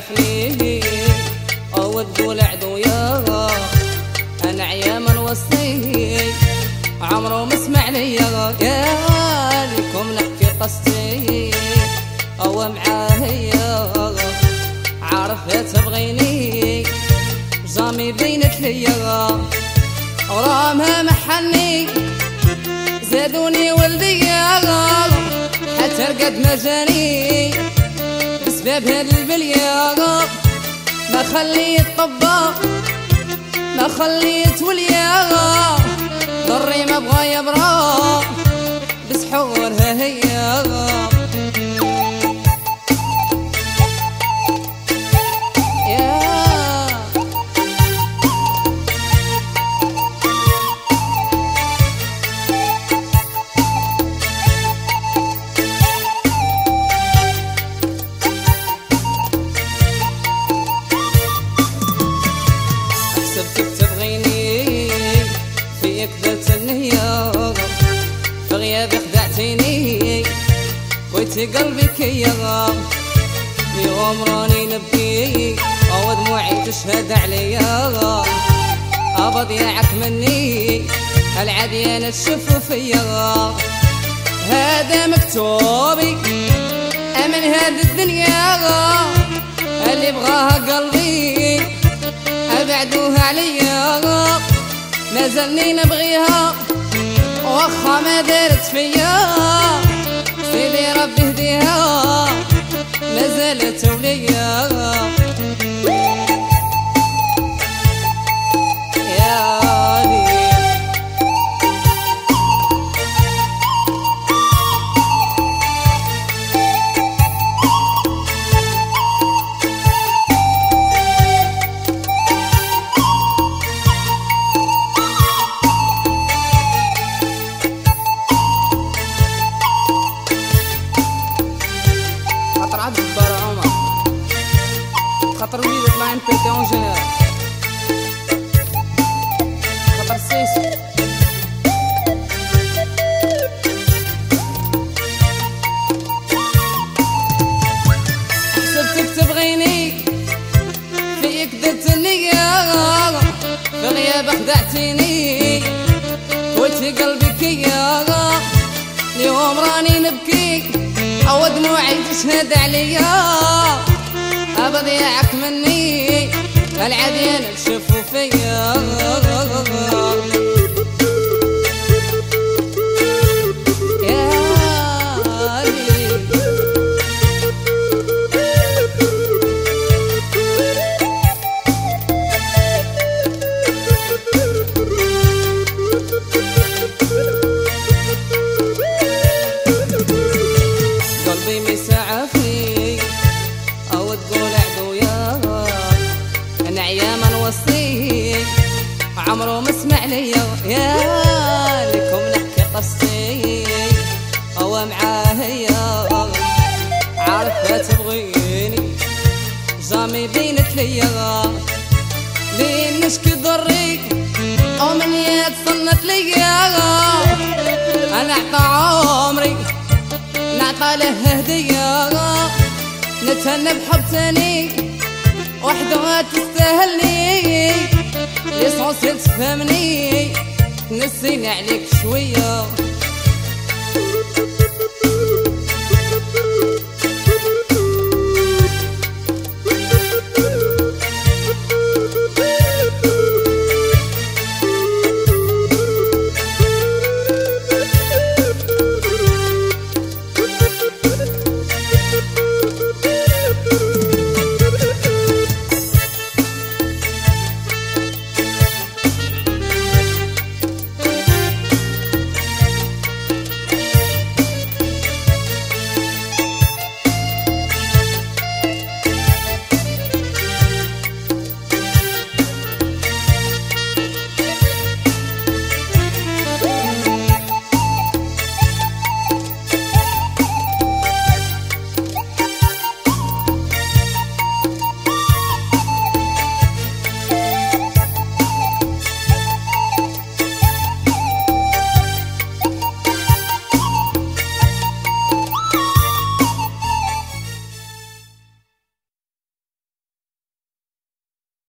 عفنيه أود العدو يا أنا عياما وصيه عمرو ما سمعني يا لكم نحكي قصتي أو معايا عارف تبغيني. جامي بينت ليا ورامها محني زادوني ولدي حتى رقد مجاني. بسبب هاد البلية ما خليت طبا ما خليت وليا ضري ما بغى يبرا بس غيابي خدعتيني ويتي قلبي كيا يوم راني نبكي. أو دموعي تشهد عليا ابض يعك مني العديان تشوفوا فيا هذا مكتوبي أمن هذه الدنيا اللي بغاها قلبي أبعدوها عليا ما زلني نبغيها. واخا ما دارت فيا في غيابك خدعتيني وجهي قلبي كيا اليوم راني نبكي أو دموعي تشهد عليا. بضيعك مني العديان تشوفوا ليا لين نشكي ضري أو من يد صنت ليا أنا أعطى عمري نعطى له هديه نتهنى بحب تاني وحده تستاهلني ليسونسيال تفهمني نسيني عليك شوية.